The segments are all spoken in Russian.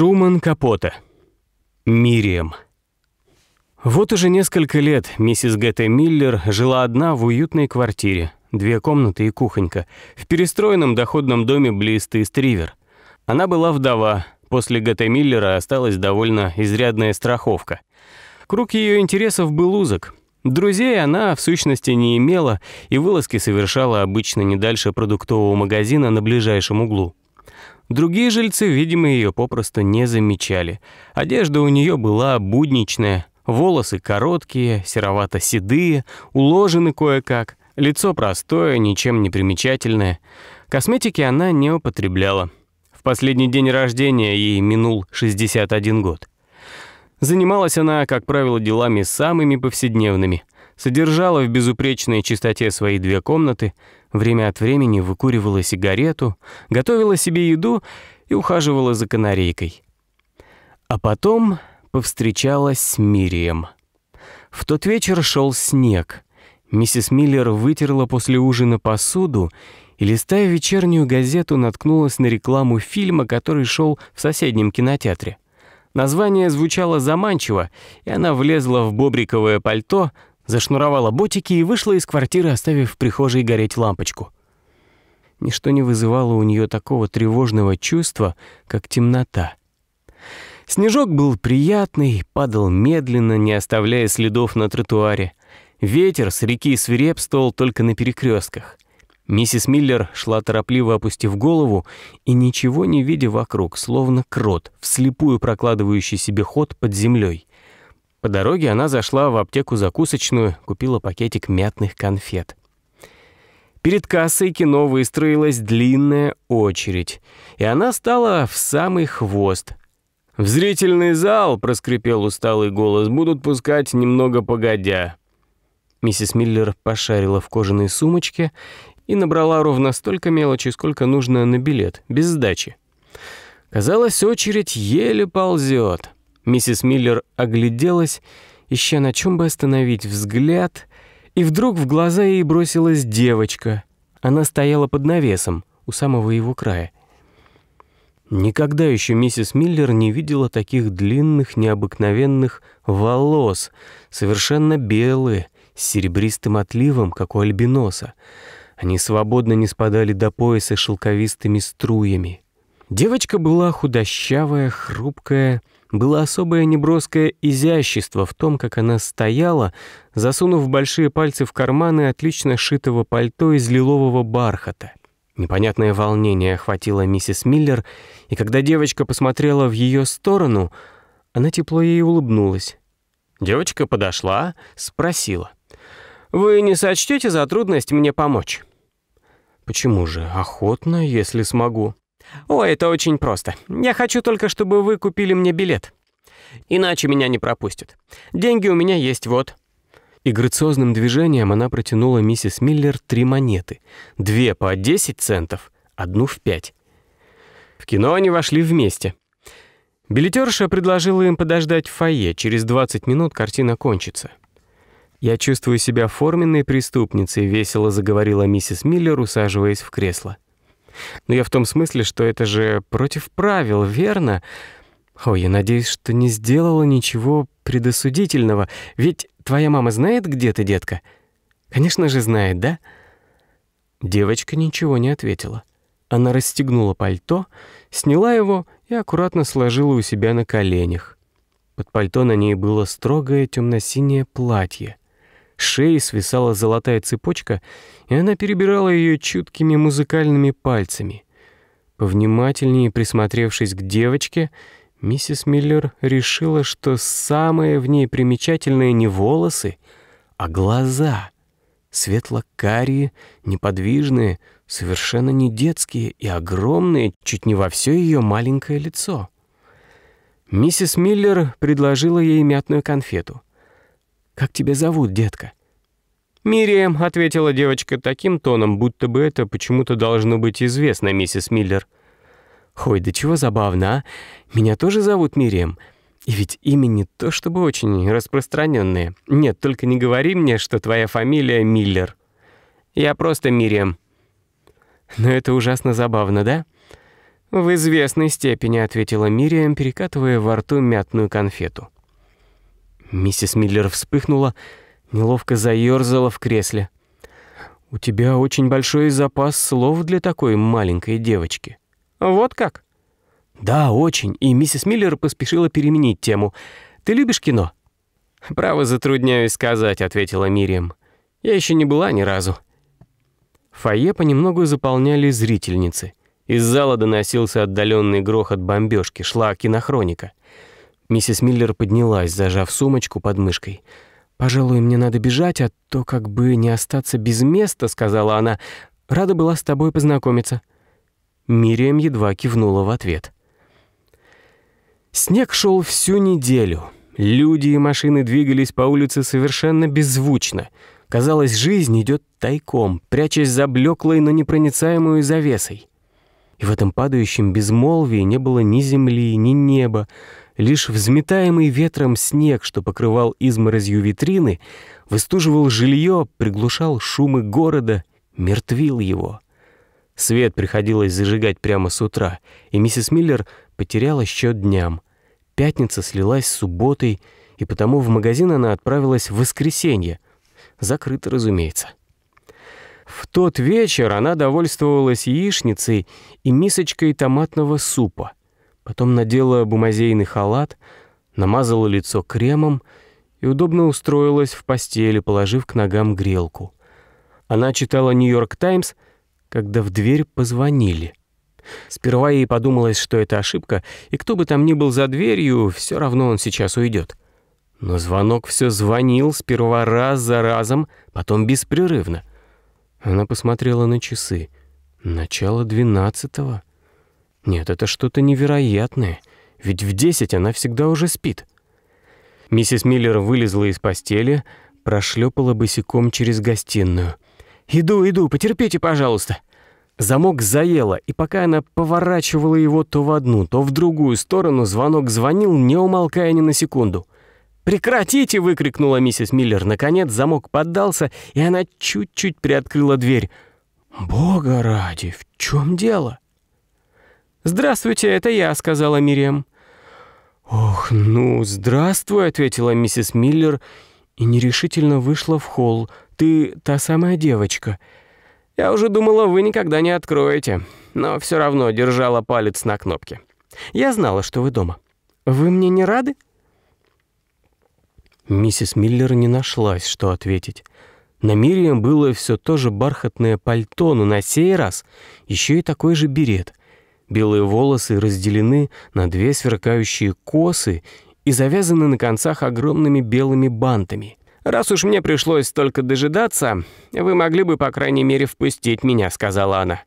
Труман Капота. Мириам. Вот уже несколько лет миссис Г.Т. Миллер жила одна в уютной квартире, две комнаты и кухонька, в перестроенном доходном доме близ Тейстривер. Она была вдова, после Г.Т. Миллера осталась довольно изрядная страховка. Круг ее интересов был узок. Друзей она, в сущности, не имела, и вылазки совершала обычно не дальше продуктового магазина на ближайшем углу. Другие жильцы, видимо, ее попросту не замечали. Одежда у нее была будничная, волосы короткие, серовато-седые, уложены кое-как, лицо простое, ничем не примечательное. Косметики она не употребляла. В последний день рождения ей минул 61 год. Занималась она, как правило, делами самыми повседневными. Содержала в безупречной чистоте свои две комнаты, время от времени выкуривала сигарету, готовила себе еду и ухаживала за канарейкой. А потом повстречалась с Мирием. В тот вечер шел снег. Миссис Миллер вытерла после ужина посуду и, листая вечернюю газету, наткнулась на рекламу фильма, который шел в соседнем кинотеатре. Название звучало заманчиво, и она влезла в бобриковое пальто, зашнуровала ботики и вышла из квартиры, оставив в прихожей гореть лампочку. Ничто не вызывало у нее такого тревожного чувства, как темнота. Снежок был приятный, падал медленно, не оставляя следов на тротуаре. Ветер с реки свирепствовал только на перекрестках. Миссис Миллер шла торопливо опустив голову и ничего не видя вокруг, словно крот, вслепую прокладывающий себе ход под землей. По дороге она зашла в аптеку-закусочную, купила пакетик мятных конфет. Перед кассой кино выстроилась длинная очередь, и она стала в самый хвост. «В зрительный зал», — проскрипел усталый голос, — «будут пускать немного погодя». Миссис Миллер пошарила в кожаной сумочке и набрала ровно столько мелочи, сколько нужно на билет, без сдачи. Казалось, очередь еле ползет. Миссис Миллер огляделась, ища на чем бы остановить взгляд, и вдруг в глаза ей бросилась девочка. Она стояла под навесом, у самого его края. Никогда еще миссис Миллер не видела таких длинных, необыкновенных волос, совершенно белые, с серебристым отливом, как у альбиноса. Они свободно не спадали до пояса шелковистыми струями. Девочка была худощавая, хрупкая, было особое неброское изящество в том, как она стояла, засунув большие пальцы в карманы отлично сшитого пальто из лилового бархата. Непонятное волнение охватило миссис Миллер, и когда девочка посмотрела в ее сторону, она тепло ей улыбнулась. Девочка подошла, спросила. «Вы не сочтете за трудность мне помочь?» Почему же? Охотно, если смогу. О, это очень просто. Я хочу только, чтобы вы купили мне билет. Иначе меня не пропустят. Деньги у меня есть, вот. И грациозным движением она протянула миссис Миллер три монеты. Две по 10 центов, одну в пять. В кино они вошли вместе. Билетерша предложила им подождать в фойе. Через 20 минут картина кончится. «Я чувствую себя форменной преступницей», — весело заговорила миссис Миллер, усаживаясь в кресло. «Но я в том смысле, что это же против правил, верно? О, я надеюсь, что не сделала ничего предосудительного. Ведь твоя мама знает, где ты, детка?» «Конечно же знает, да?» Девочка ничего не ответила. Она расстегнула пальто, сняла его и аккуратно сложила у себя на коленях. Под пальто на ней было строгое темно-синее платье шеи свисала золотая цепочка, и она перебирала ее чуткими музыкальными пальцами. Повнимательнее присмотревшись к девочке, миссис Миллер решила, что самое в ней примечательное не волосы, а глаза. Светло-карие, неподвижные, совершенно не детские и огромные, чуть не во все ее маленькое лицо. Миссис Миллер предложила ей мятную конфету — «Как тебя зовут, детка?» «Мирием», — ответила девочка таким тоном, будто бы это почему-то должно быть известно, миссис Миллер. «Ой, да чего забавно, а? Меня тоже зовут Мирием. И ведь имя не то чтобы очень распространенное. Нет, только не говори мне, что твоя фамилия Миллер. Я просто Мирием». «Но это ужасно забавно, да?» «В известной степени», — ответила Мириам, перекатывая во рту мятную конфету. Миссис Миллер вспыхнула, неловко заёрзала в кресле. «У тебя очень большой запас слов для такой маленькой девочки». «Вот как?» «Да, очень», и миссис Миллер поспешила переменить тему. «Ты любишь кино?» «Право затрудняюсь сказать», — ответила Мириам. «Я еще не была ни разу». Фойе понемногу заполняли зрительницы. Из зала доносился отдаленный грохот бомбежки, шла кинохроника. Миссис Миллер поднялась, зажав сумочку под мышкой. «Пожалуй, мне надо бежать, а то как бы не остаться без места», — сказала она. «Рада была с тобой познакомиться». Мириам едва кивнула в ответ. Снег шел всю неделю. Люди и машины двигались по улице совершенно беззвучно. Казалось, жизнь идет тайком, прячась за блеклой, но непроницаемой завесой. И в этом падающем безмолвии не было ни земли, ни неба, лишь взметаемый ветром снег, что покрывал изморозью витрины, выстуживал жилье, приглушал шумы города, мертвил его. Свет приходилось зажигать прямо с утра, и миссис Миллер потеряла счет дням. Пятница слилась с субботой, и потому в магазин она отправилась в воскресенье — Закрыто, разумеется. В тот вечер она довольствовалась яичницей и мисочкой томатного супа. Потом надела бумазейный халат, намазала лицо кремом и удобно устроилась в постели, положив к ногам грелку. Она читала «Нью-Йорк Таймс», когда в дверь позвонили. Сперва ей подумалось, что это ошибка, и кто бы там ни был за дверью, все равно он сейчас уйдет. Но звонок все звонил, сперва раз за разом, потом беспрерывно. Она посмотрела на часы. Начало двенадцатого. Нет, это что-то невероятное, ведь в десять она всегда уже спит. Миссис Миллер вылезла из постели, прошлепала босиком через гостиную. «Иду, иду, потерпите, пожалуйста». Замок заело, и пока она поворачивала его то в одну, то в другую сторону, звонок звонил, не умолкая ни на секунду. «Прекратите!» — выкрикнула миссис Миллер. Наконец замок поддался, и она чуть-чуть приоткрыла дверь. «Бога ради, в чем дело?» «Здравствуйте, это я», — сказала Мириам. «Ох, ну, здравствуй», — ответила миссис Миллер и нерешительно вышла в холл. «Ты та самая девочка». «Я уже думала, вы никогда не откроете, но все равно держала палец на кнопке. Я знала, что вы дома. Вы мне не рады?» Миссис Миллер не нашлась, что ответить. На Мириам было все то же бархатное пальто, но на сей раз еще и такой же берет. Белые волосы разделены на две сверкающие косы и завязаны на концах огромными белыми бантами. «Раз уж мне пришлось только дожидаться, вы могли бы, по крайней мере, впустить меня», — сказала она.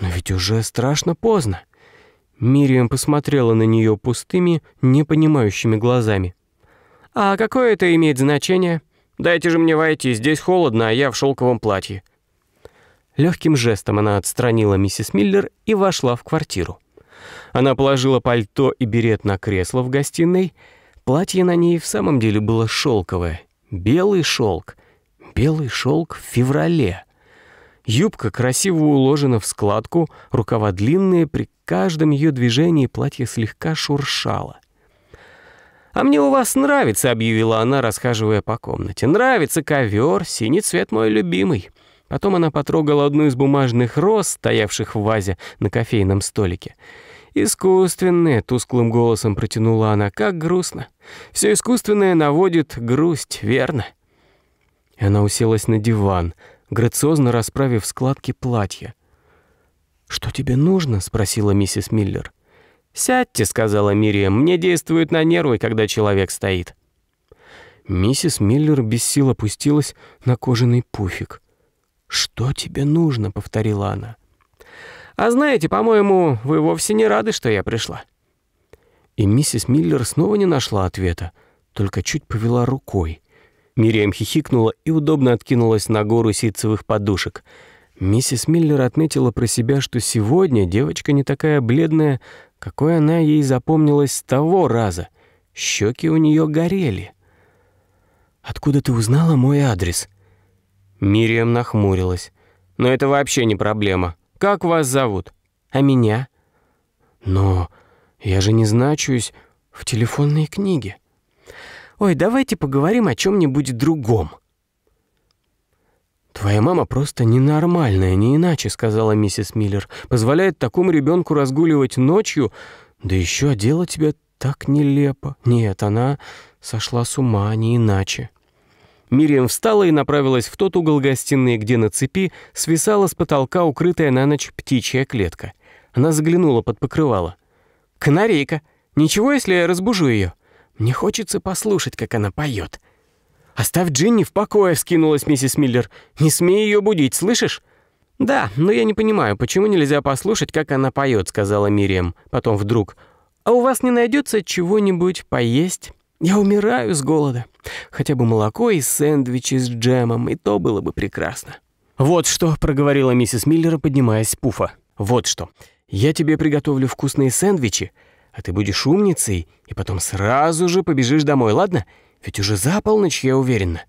«Но ведь уже страшно поздно». Мириам посмотрела на нее пустыми, непонимающими глазами. «А какое это имеет значение? Дайте же мне войти, здесь холодно, а я в шелковом платье». Легким жестом она отстранила миссис Миллер и вошла в квартиру. Она положила пальто и берет на кресло в гостиной. Платье на ней в самом деле было шелковое. Белый шелк. Белый шелк в феврале. Юбка красиво уложена в складку, рукава длинные, при каждом ее движении платье слегка шуршало. «А мне у вас нравится», — объявила она, расхаживая по комнате. «Нравится ковер, синий цвет мой любимый». Потом она потрогала одну из бумажных роз, стоявших в вазе на кофейном столике. «Искусственные», — тусклым голосом протянула она, — «как грустно. Все искусственное наводит грусть, верно?» Она уселась на диван, грациозно расправив складки платья. «Что тебе нужно?» — спросила миссис Миллер. «Сядьте», — сказала Мириам, — «мне действует на нервы, когда человек стоит». Миссис Миллер без сил опустилась на кожаный пуфик. «Что тебе нужно?» — повторила она. «А знаете, по-моему, вы вовсе не рады, что я пришла». И миссис Миллер снова не нашла ответа, только чуть повела рукой. Мириам хихикнула и удобно откинулась на гору ситцевых подушек — Миссис Миллер отметила про себя, что сегодня девочка не такая бледная, какой она ей запомнилась с того раза. Щеки у нее горели. «Откуда ты узнала мой адрес?» Мириам нахмурилась. «Но это вообще не проблема. Как вас зовут?» «А меня?» Но я же не значусь в телефонной книге. Ой, давайте поговорим о чем-нибудь другом. «Твоя мама просто ненормальная, не иначе», — сказала миссис Миллер. «Позволяет такому ребенку разгуливать ночью, да еще одела тебя так нелепо. Нет, она сошла с ума, не иначе». Мириам встала и направилась в тот угол гостиной, где на цепи свисала с потолка укрытая на ночь птичья клетка. Она заглянула под покрывало. «Канарейка! Ничего, если я разбужу ее? Мне хочется послушать, как она поет». «Оставь Джинни в покое», — вскинулась миссис Миллер. «Не смей ее будить, слышишь?» «Да, но я не понимаю, почему нельзя послушать, как она поет», — сказала Мириам. Потом вдруг. «А у вас не найдется чего-нибудь поесть? Я умираю с голода. Хотя бы молоко и сэндвичи с джемом, и то было бы прекрасно». «Вот что», — проговорила миссис Миллер, поднимаясь с пуфа. «Вот что. Я тебе приготовлю вкусные сэндвичи, а ты будешь умницей и потом сразу же побежишь домой, ладно? Ведь уже за полночь, я уверена».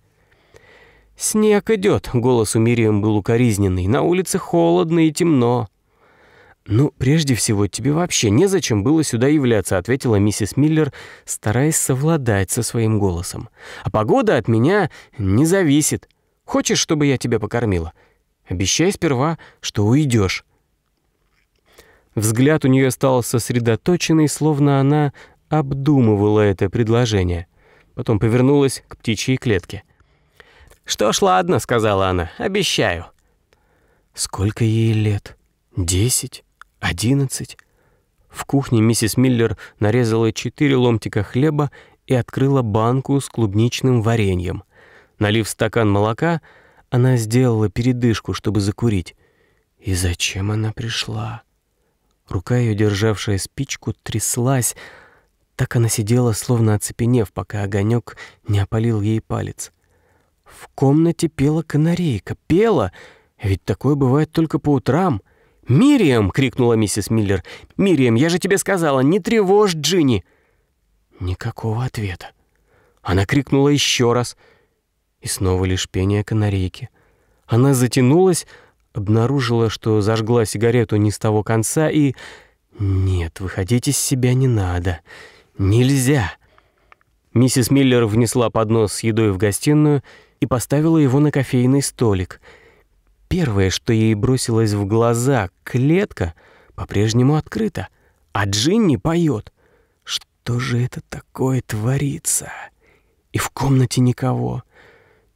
«Снег идет», — голос у Мириам был укоризненный. «На улице холодно и темно». «Ну, прежде всего, тебе вообще незачем было сюда являться», — ответила миссис Миллер, стараясь совладать со своим голосом. «А погода от меня не зависит. Хочешь, чтобы я тебя покормила? Обещай сперва, что уйдешь. Взгляд у нее стал сосредоточенный, словно она обдумывала это предложение. Потом повернулась к птичьей клетке. «Что ж, ладно», — сказала она, — «обещаю». Сколько ей лет? Десять? Одиннадцать? В кухне миссис Миллер нарезала четыре ломтика хлеба и открыла банку с клубничным вареньем. Налив стакан молока, она сделала передышку, чтобы закурить. И зачем она пришла? Рука ее, державшая спичку, тряслась, так она сидела, словно оцепенев, пока огонек не опалил ей палец. В комнате пела канарейка. Пела! Ведь такое бывает только по утрам. «Мириам!» — крикнула миссис Миллер. «Мириам, я же тебе сказала, не тревожь Джинни!» Никакого ответа. Она крикнула еще раз. И снова лишь пение канарейки. Она затянулась, обнаружила, что зажгла сигарету не с того конца и... «Нет, выходить из себя не надо. Нельзя!» Миссис Миллер внесла поднос с едой в гостиную и поставила его на кофейный столик. Первое, что ей бросилось в глаза, клетка по-прежнему открыта, а Джинни поет. Что же это такое творится? И в комнате никого.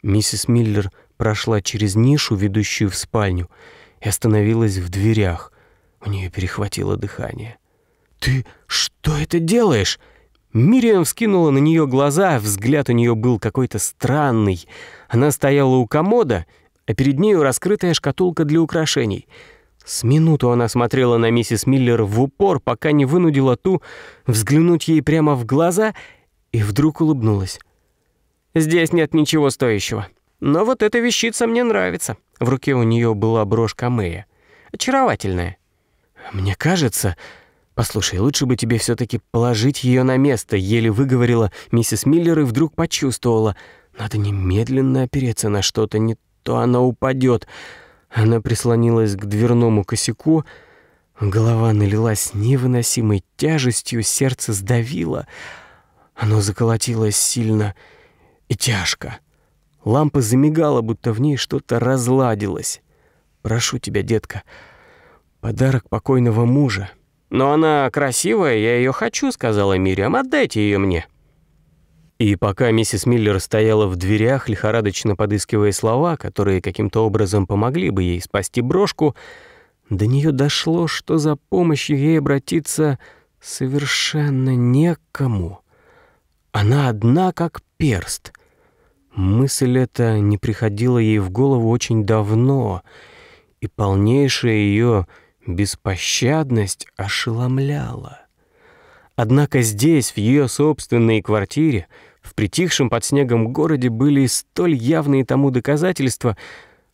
Миссис Миллер прошла через нишу, ведущую в спальню, и остановилась в дверях. У нее перехватило дыхание. «Ты что это делаешь?» Мириам вскинула на нее глаза, взгляд у нее был какой-то странный. Она стояла у комода, а перед нею раскрытая шкатулка для украшений. С минуту она смотрела на миссис Миллер в упор, пока не вынудила ту взглянуть ей прямо в глаза, и вдруг улыбнулась. «Здесь нет ничего стоящего. Но вот эта вещица мне нравится». В руке у нее была брошка Мэя. Очаровательная. «Мне кажется...» «Послушай, лучше бы тебе все таки положить ее на место», — еле выговорила миссис Миллер и вдруг почувствовала. «Надо немедленно опереться на что-то, не то она упадет. Она прислонилась к дверному косяку, голова налилась невыносимой тяжестью, сердце сдавило. Оно заколотилось сильно и тяжко. Лампа замигала, будто в ней что-то разладилось. «Прошу тебя, детка, подарок покойного мужа». «Но она красивая, я ее хочу», — сказала Мириам. «Отдайте ее мне». И пока миссис Миллер стояла в дверях, лихорадочно подыскивая слова, которые каким-то образом помогли бы ей спасти брошку, до нее дошло, что за помощью ей обратиться совершенно некому. Она одна как перст. Мысль эта не приходила ей в голову очень давно, и полнейшая ее беспощадность ошеломляла. Однако здесь, в ее собственной квартире, в притихшем под снегом городе были столь явные тому доказательства,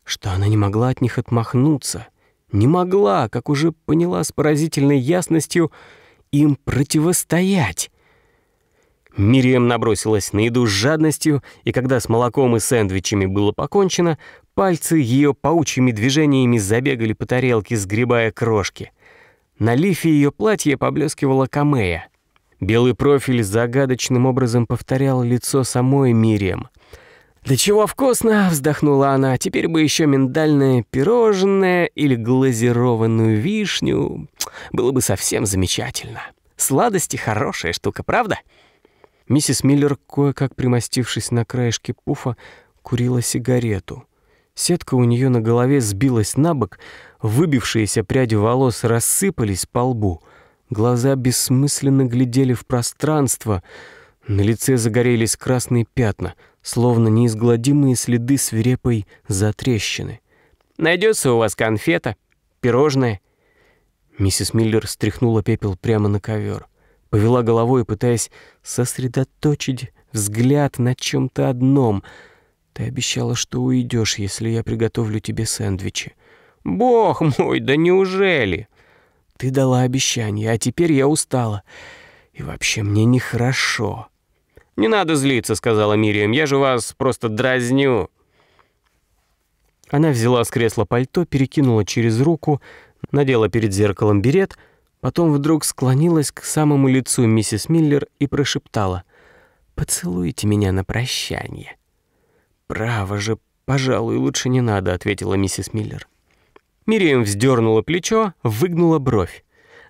что она не могла от них отмахнуться, не могла, как уже поняла с поразительной ясностью, им противостоять. Мириам набросилась на еду с жадностью, и когда с молоком и сэндвичами было покончено, пальцы ее паучьими движениями забегали по тарелке, сгребая крошки. На лифе ее платья поблескивала камея. Белый профиль загадочным образом повторял лицо самой Мирием. «Да чего вкусно!» — вздохнула она. «Теперь бы еще миндальное пирожное или глазированную вишню. Было бы совсем замечательно. Сладости — хорошая штука, правда?» Миссис Миллер, кое-как примостившись на краешке пуфа, курила сигарету. Сетка у нее на голове сбилась на бок, выбившиеся пряди волос рассыпались по лбу. Глаза бессмысленно глядели в пространство. На лице загорелись красные пятна — словно неизгладимые следы свирепой затрещины. «Найдется у вас конфета, пирожное?» Миссис Миллер стряхнула пепел прямо на ковер, повела головой, пытаясь сосредоточить взгляд на чем-то одном. «Ты обещала, что уйдешь, если я приготовлю тебе сэндвичи». «Бог мой, да неужели?» «Ты дала обещание, а теперь я устала. И вообще мне нехорошо». «Не надо злиться», — сказала Мириам, — «я же вас просто дразню». Она взяла с кресла пальто, перекинула через руку, надела перед зеркалом берет, потом вдруг склонилась к самому лицу миссис Миллер и прошептала «Поцелуйте меня на прощание». «Право же, пожалуй, лучше не надо», — ответила миссис Миллер. Мириам вздернула плечо, выгнула бровь.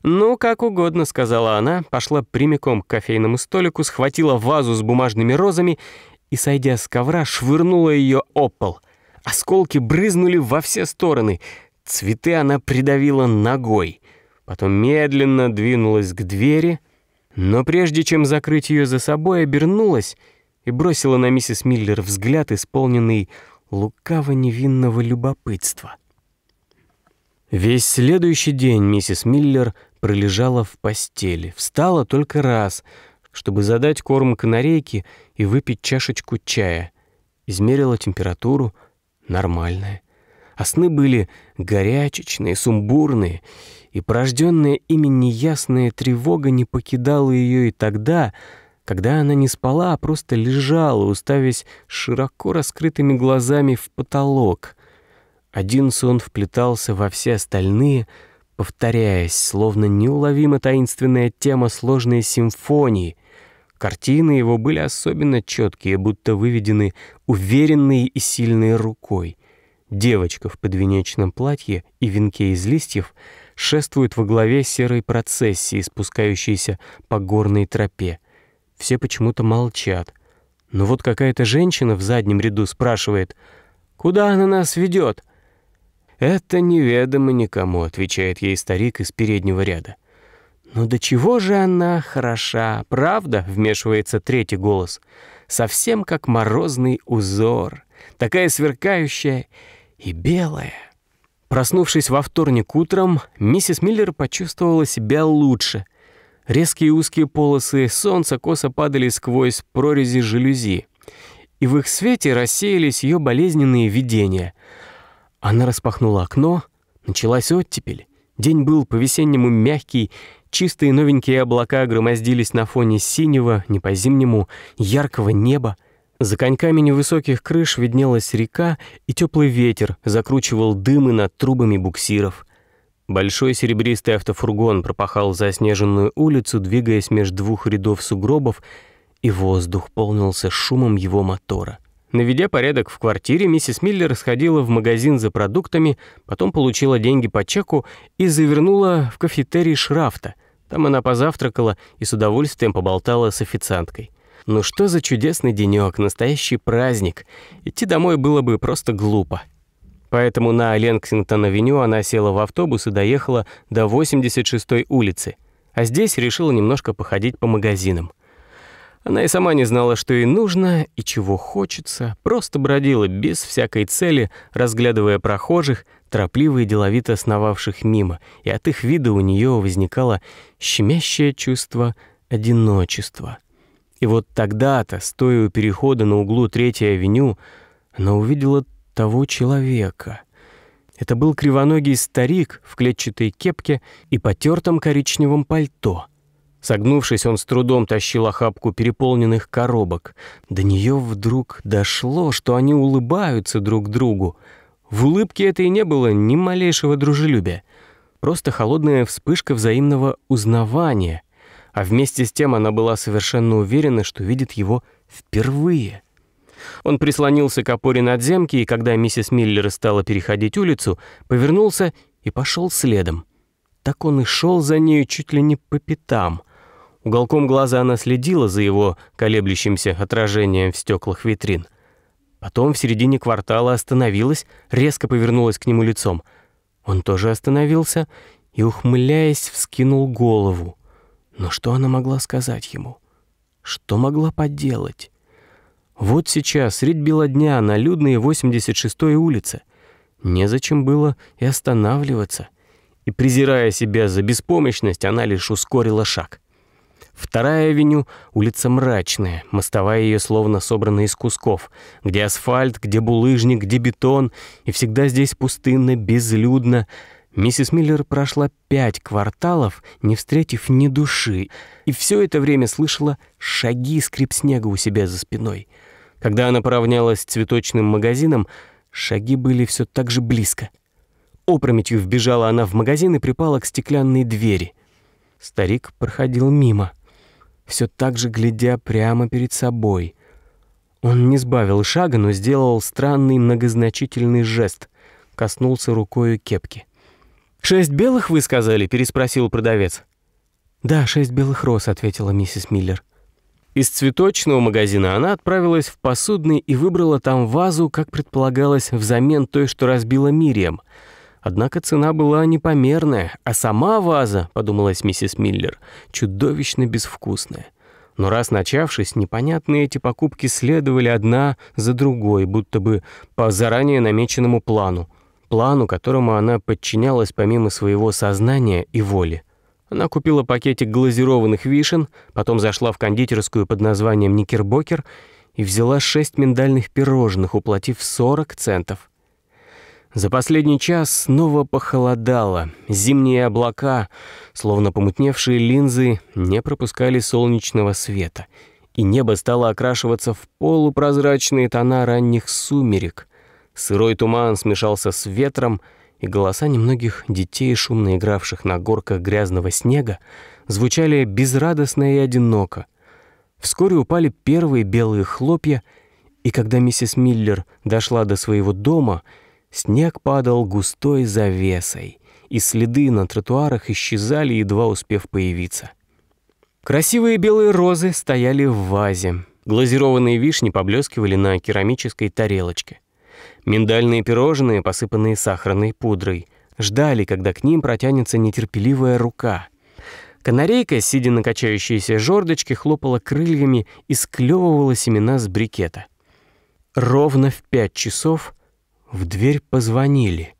«Ну, как угодно», — сказала она, пошла прямиком к кофейному столику, схватила вазу с бумажными розами и, сойдя с ковра, швырнула ее об пол. Осколки брызнули во все стороны. Цветы она придавила ногой. Потом медленно двинулась к двери, но прежде чем закрыть ее за собой, обернулась и бросила на миссис Миллер взгляд, исполненный лукаво-невинного любопытства. Весь следующий день миссис Миллер пролежала в постели, встала только раз, чтобы задать корм канарейке и выпить чашечку чая. Измерила температуру, нормальная. А сны были горячечные, сумбурные, и порожденная ими неясная тревога не покидала ее и тогда, когда она не спала, а просто лежала, уставясь широко раскрытыми глазами в потолок. Один сон вплетался во все остальные — повторяясь, словно неуловимо таинственная тема сложной симфонии. Картины его были особенно четкие, будто выведены уверенной и сильной рукой. Девочка в подвенечном платье и венке из листьев шествует во главе серой процессии, спускающейся по горной тропе. Все почему-то молчат. Но вот какая-то женщина в заднем ряду спрашивает, «Куда она нас ведет?» «Это неведомо никому», — отвечает ей старик из переднего ряда. «Ну до чего же она хороша, правда?» — вмешивается третий голос. «Совсем как морозный узор, такая сверкающая и белая». Проснувшись во вторник утром, миссис Миллер почувствовала себя лучше. Резкие узкие полосы солнца косо падали сквозь прорези жалюзи, и в их свете рассеялись ее болезненные видения — она распахнула окно, началась оттепель. День был по-весеннему мягкий, чистые новенькие облака громоздились на фоне синего, не по-зимнему, яркого неба. За коньками невысоких крыш виднелась река, и теплый ветер закручивал дымы над трубами буксиров. Большой серебристый автофургон пропахал заснеженную улицу, двигаясь между двух рядов сугробов, и воздух полнился шумом его мотора. Наведя порядок в квартире, миссис Миллер сходила в магазин за продуктами, потом получила деньги по чеку и завернула в кафетерий Шрафта. Там она позавтракала и с удовольствием поболтала с официанткой. Ну что за чудесный денёк, настоящий праздник. Идти домой было бы просто глупо. Поэтому на Ленксингтон-авеню она села в автобус и доехала до 86-й улицы. А здесь решила немножко походить по магазинам. Она и сама не знала, что ей нужно и чего хочется, просто бродила без всякой цели, разглядывая прохожих, торопливо и деловито сновавших мимо, и от их вида у нее возникало щемящее чувство одиночества. И вот тогда-то, стоя у перехода на углу Третьей авеню, она увидела того человека. Это был кривоногий старик в клетчатой кепке и потертом коричневом пальто — Согнувшись, он с трудом тащил охапку переполненных коробок. До нее вдруг дошло, что они улыбаются друг другу. В улыбке этой не было ни малейшего дружелюбия. просто холодная вспышка взаимного узнавания, а вместе с тем она была совершенно уверена, что видит его впервые. Он прислонился к опоре надземки, и когда миссис Миллер стала переходить улицу, повернулся и пошел следом. Так он и шел за нею чуть ли не по пятам. Уголком глаза она следила за его колеблющимся отражением в стеклах витрин. Потом в середине квартала остановилась, резко повернулась к нему лицом. Он тоже остановился и, ухмыляясь, вскинул голову. Но что она могла сказать ему? Что могла поделать? Вот сейчас, средь бела дня, на людной 86-й улице. Незачем было и останавливаться. И, презирая себя за беспомощность, она лишь ускорила шаг. Вторая авеню — улица мрачная, мостовая ее словно собрана из кусков, где асфальт, где булыжник, где бетон, и всегда здесь пустынно, безлюдно. Миссис Миллер прошла пять кварталов, не встретив ни души, и все это время слышала шаги скрип снега у себя за спиной. Когда она поравнялась с цветочным магазином, шаги были все так же близко. Опрометью вбежала она в магазин и припала к стеклянной двери. Старик проходил мимо — все так же глядя прямо перед собой. Он не сбавил шага, но сделал странный многозначительный жест, коснулся рукою кепки. «Шесть белых, вы сказали?» — переспросил продавец. «Да, шесть белых роз», — ответила миссис Миллер. Из цветочного магазина она отправилась в посудный и выбрала там вазу, как предполагалось, взамен той, что разбила Мириам — Однако цена была непомерная, а сама ваза, подумалась миссис Миллер, чудовищно безвкусная. Но раз начавшись, непонятные эти покупки следовали одна за другой, будто бы по заранее намеченному плану, плану, которому она подчинялась помимо своего сознания и воли. Она купила пакетик глазированных вишен, потом зашла в кондитерскую под названием «Никербокер» и взяла шесть миндальных пирожных, уплатив 40 центов. За последний час снова похолодало. Зимние облака, словно помутневшие линзы, не пропускали солнечного света, и небо стало окрашиваться в полупрозрачные тона ранних сумерек. Сырой туман смешался с ветром, и голоса немногих детей, шумно игравших на горках грязного снега, звучали безрадостно и одиноко. Вскоре упали первые белые хлопья, и когда миссис Миллер дошла до своего дома — Снег падал густой завесой, и следы на тротуарах исчезали, едва успев появиться. Красивые белые розы стояли в вазе. Глазированные вишни поблескивали на керамической тарелочке. Миндальные пирожные, посыпанные сахарной пудрой, ждали, когда к ним протянется нетерпеливая рука. Канарейка, сидя на качающейся жердочке, хлопала крыльями и склевывала семена с брикета. Ровно в пять часов в дверь позвонили.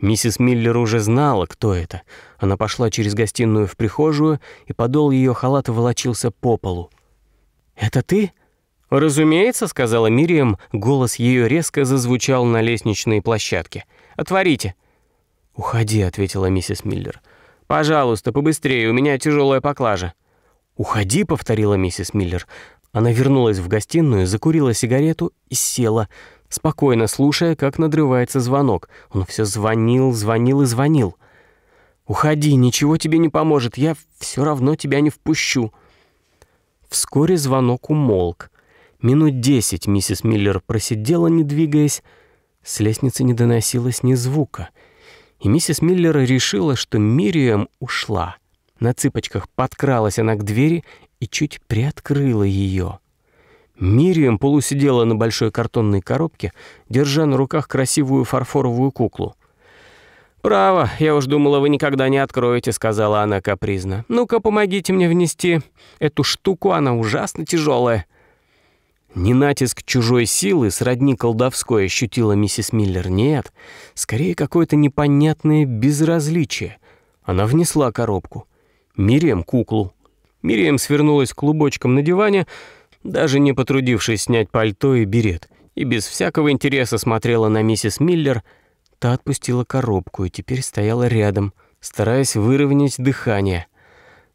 Миссис Миллер уже знала, кто это. Она пошла через гостиную в прихожую, и подол ее халата волочился по полу. «Это ты?» «Разумеется», — сказала Мириам, голос ее резко зазвучал на лестничной площадке. «Отворите». «Уходи», — ответила миссис Миллер. «Пожалуйста, побыстрее, у меня тяжелая поклажа». «Уходи», — повторила миссис Миллер. Она вернулась в гостиную, закурила сигарету и села, спокойно слушая, как надрывается звонок. Он все звонил, звонил и звонил. «Уходи, ничего тебе не поможет, я все равно тебя не впущу». Вскоре звонок умолк. Минут десять миссис Миллер просидела, не двигаясь. С лестницы не доносилось ни звука. И миссис Миллер решила, что Мириам ушла. На цыпочках подкралась она к двери и чуть приоткрыла ее. Мириам полусидела на большой картонной коробке, держа на руках красивую фарфоровую куклу. «Право, я уж думала, вы никогда не откроете», — сказала она капризно. «Ну-ка, помогите мне внести эту штуку, она ужасно тяжелая». Не натиск чужой силы сродни колдовской ощутила миссис Миллер, нет. Скорее, какое-то непонятное безразличие. Она внесла коробку. Мириам — куклу. Мириам свернулась клубочком на диване, даже не потрудившись снять пальто и берет, и без всякого интереса смотрела на миссис Миллер, та отпустила коробку и теперь стояла рядом, стараясь выровнять дыхание.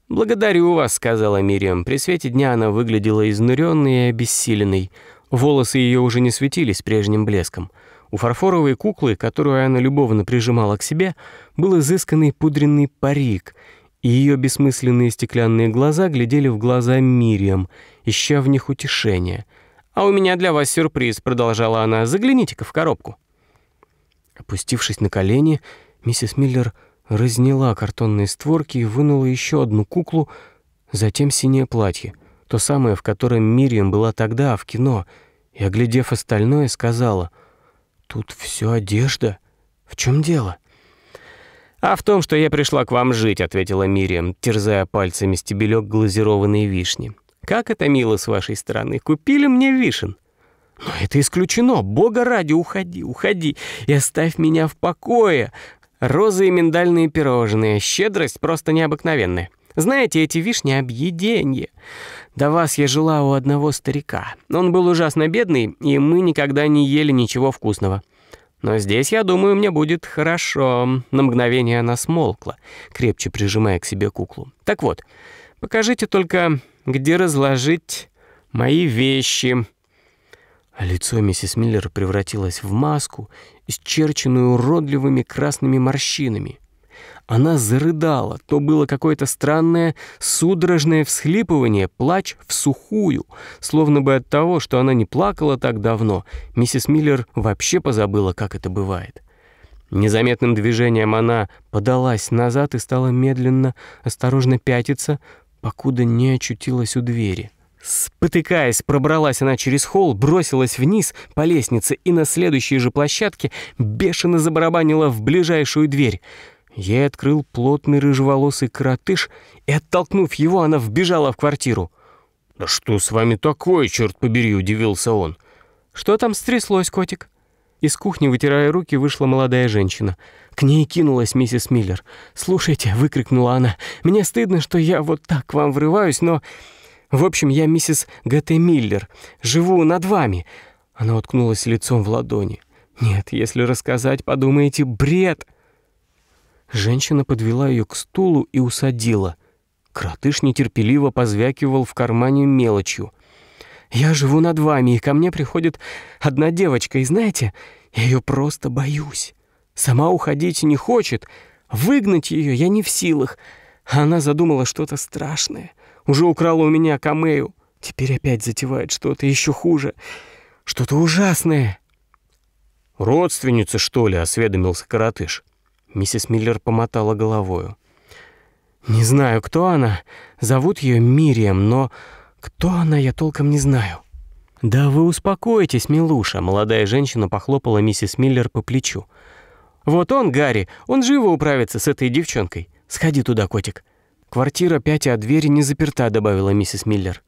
«Благодарю вас», — сказала Мириам. При свете дня она выглядела изнуренной и обессиленной. Волосы ее уже не светились прежним блеском. У фарфоровой куклы, которую она любовно прижимала к себе, был изысканный пудренный парик, и ее бессмысленные стеклянные глаза глядели в глаза Мириам, ища в них утешения. «А у меня для вас сюрприз», — продолжала она, — «загляните-ка в коробку». Опустившись на колени, миссис Миллер разняла картонные створки и вынула еще одну куклу, затем синее платье, то самое, в котором Мириам была тогда, в кино, и, оглядев остальное, сказала — Тут все одежда. В чем дело? А в том, что я пришла к вам жить, ответила Мириам, терзая пальцами стебелек глазированной вишни. Как это мило с вашей стороны. Купили мне вишен. Но это исключено. Бога ради, уходи, уходи и оставь меня в покое. Розы и миндальные пирожные. Щедрость просто необыкновенная. Знаете, эти вишни — объеденье. До вас я жила у одного старика. Он был ужасно бедный, и мы никогда не ели ничего вкусного. Но здесь, я думаю, мне будет хорошо. На мгновение она смолкла, крепче прижимая к себе куклу. Так вот, покажите только, где разложить мои вещи. А лицо миссис Миллер превратилось в маску, исчерченную уродливыми красными морщинами. Она зарыдала. То было какое-то странное судорожное всхлипывание, плач в сухую. Словно бы от того, что она не плакала так давно, миссис Миллер вообще позабыла, как это бывает. Незаметным движением она подалась назад и стала медленно, осторожно пятиться, покуда не очутилась у двери. Спотыкаясь, пробралась она через холл, бросилась вниз по лестнице и на следующей же площадке бешено забарабанила в ближайшую дверь. Ей открыл плотный рыжеволосый коротыш, и, оттолкнув его, она вбежала в квартиру. «Да что с вами такое, черт побери?» — удивился он. «Что там стряслось, котик?» Из кухни, вытирая руки, вышла молодая женщина. К ней кинулась миссис Миллер. «Слушайте», — выкрикнула она, — «мне стыдно, что я вот так к вам врываюсь, но...» «В общем, я миссис Г.Т. Миллер. Живу над вами». Она уткнулась лицом в ладони. «Нет, если рассказать, подумаете, бред!» Женщина подвела ее к стулу и усадила. Кротыш нетерпеливо позвякивал в кармане мелочью. «Я живу над вами, и ко мне приходит одна девочка, и знаете, я ее просто боюсь. Сама уходить не хочет, выгнать ее я не в силах. Она задумала что-то страшное, уже украла у меня камею, теперь опять затевает что-то еще хуже, что-то ужасное». «Родственница, что ли?» — осведомился коротыш. Миссис Миллер помотала головою. «Не знаю, кто она. Зовут ее Мириам, но кто она, я толком не знаю». «Да вы успокойтесь, милуша», — молодая женщина похлопала миссис Миллер по плечу. «Вот он, Гарри, он живо управится с этой девчонкой. Сходи туда, котик». «Квартира пять, а дверь не заперта», — добавила миссис Миллер.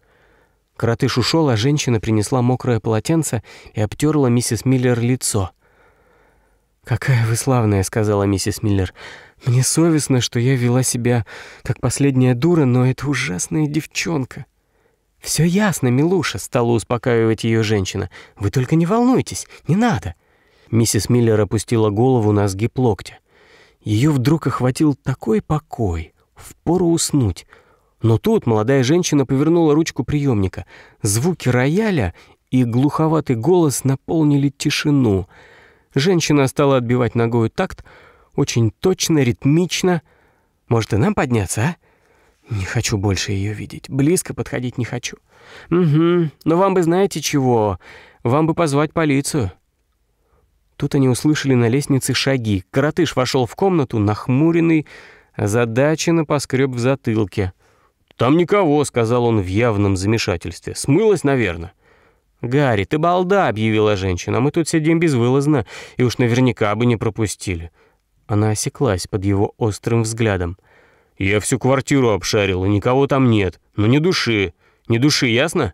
Коротыш ушел, а женщина принесла мокрое полотенце и обтерла миссис Миллер лицо. «Какая вы славная», — сказала миссис Миллер. «Мне совестно, что я вела себя как последняя дура, но это ужасная девчонка». «Все ясно, милуша», — стала успокаивать ее женщина. «Вы только не волнуйтесь, не надо». Миссис Миллер опустила голову на сгиб локтя. Ее вдруг охватил такой покой, впору уснуть. Но тут молодая женщина повернула ручку приемника. Звуки рояля и глуховатый голос наполнили тишину — Женщина стала отбивать ногой такт, очень точно, ритмично. Может, и нам подняться, а? Не хочу больше ее видеть. Близко подходить не хочу. Угу, но вам бы знаете чего? Вам бы позвать полицию. Тут они услышали на лестнице шаги. Коротыш вошел в комнату, нахмуренный, озадаченно поскреб в затылке. «Там никого», — сказал он в явном замешательстве. «Смылась, наверное». «Гарри, ты балда!» — объявила женщина. «Мы тут сидим безвылазно, и уж наверняка бы не пропустили». Она осеклась под его острым взглядом. «Я всю квартиру обшарил, и никого там нет. Но ни души. Ни души, ясно?»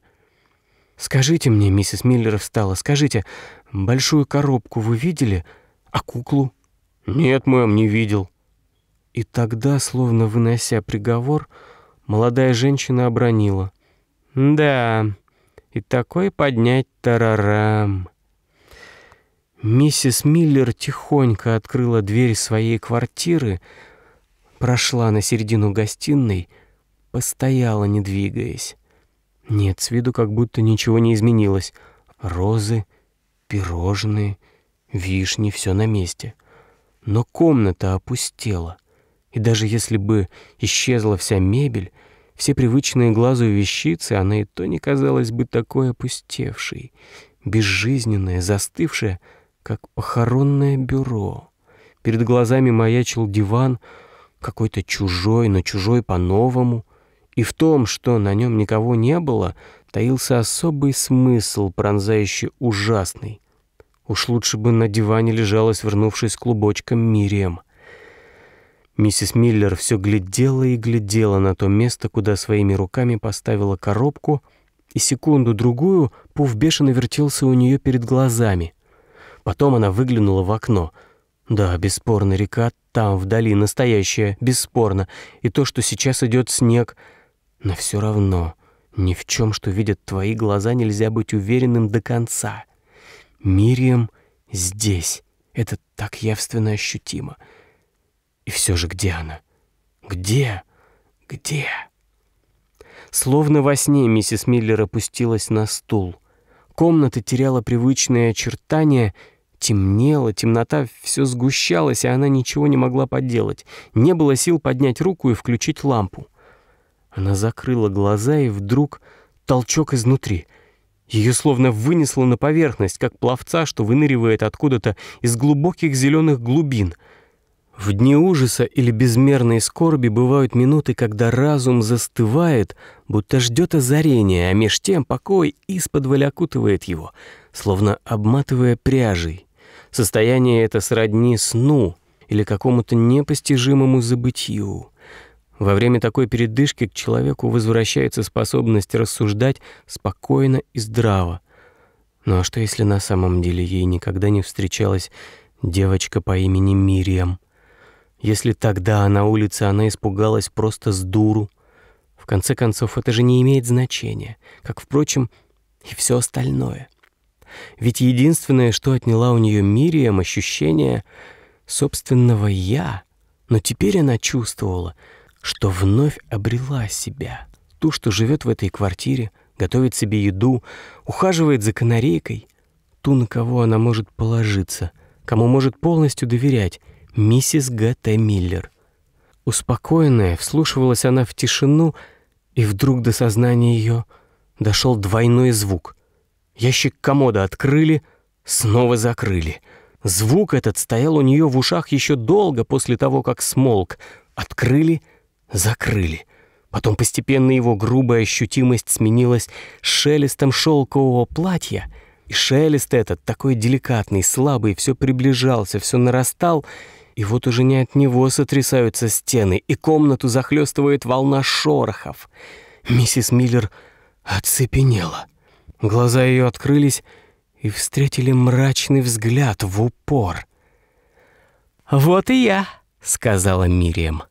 «Скажите мне, миссис Миллер встала, скажите, большую коробку вы видели, а куклу?» «Нет, мэм, не видел». И тогда, словно вынося приговор, молодая женщина обронила. «Да, и такой поднять тарарам. Миссис Миллер тихонько открыла дверь своей квартиры, прошла на середину гостиной, постояла, не двигаясь. Нет, с виду как будто ничего не изменилось. Розы, пирожные, вишни, все на месте. Но комната опустела. И даже если бы исчезла вся мебель, все привычные глазу вещицы, она и то не казалась бы такой опустевшей, безжизненная, застывшая, как похоронное бюро. Перед глазами маячил диван, какой-то чужой, но чужой по-новому. И в том, что на нем никого не было, таился особый смысл, пронзающий ужасный. Уж лучше бы на диване лежала, свернувшись клубочком, Мирием. Миссис Миллер все глядела и глядела на то место, куда своими руками поставила коробку, и секунду-другую Пуф бешено вертелся у нее перед глазами. Потом она выглянула в окно. Да, бесспорно, река там, вдали, настоящая, бесспорно. И то, что сейчас идет снег. Но все равно ни в чем, что видят твои глаза, нельзя быть уверенным до конца. Мирием здесь. Это так явственно ощутимо. И все же где она? Где? Где? Словно во сне миссис Миллер опустилась на стул. Комната теряла привычные очертания, темнело, темнота все сгущалась, и она ничего не могла поделать. Не было сил поднять руку и включить лампу. Она закрыла глаза, и вдруг толчок изнутри. Ее словно вынесло на поверхность, как пловца, что выныривает откуда-то из глубоких зеленых глубин — в дни ужаса или безмерной скорби бывают минуты, когда разум застывает, будто ждет озарения, а меж тем покой исподволь окутывает его, словно обматывая пряжей. Состояние это сродни сну или какому-то непостижимому забытию. Во время такой передышки к человеку возвращается способность рассуждать спокойно и здраво. Ну а что если на самом деле ей никогда не встречалась девочка по имени Мириам? Если тогда на улице она испугалась просто с дуру. В конце концов, это же не имеет значения, как, впрочем, и все остальное. Ведь единственное, что отняла у нее Мириам, ощущение собственного «я», но теперь она чувствовала, что вновь обрела себя, ту, что живет в этой квартире, готовит себе еду, ухаживает за канарейкой, ту, на кого она может положиться, кому может полностью доверять — миссис Г.Т. Миллер. Успокоенная, вслушивалась она в тишину, и вдруг до сознания ее дошел двойной звук. Ящик комода открыли, снова закрыли. Звук этот стоял у нее в ушах еще долго после того, как смолк. Открыли, закрыли. Потом постепенно его грубая ощутимость сменилась шелестом шелкового платья, и шелест этот, такой деликатный, слабый, все приближался, все нарастал — и вот уже не от него сотрясаются стены, и комнату захлестывает волна шорохов. Миссис Миллер оцепенела. Глаза ее открылись и встретили мрачный взгляд в упор. «Вот и я», — сказала Мириам.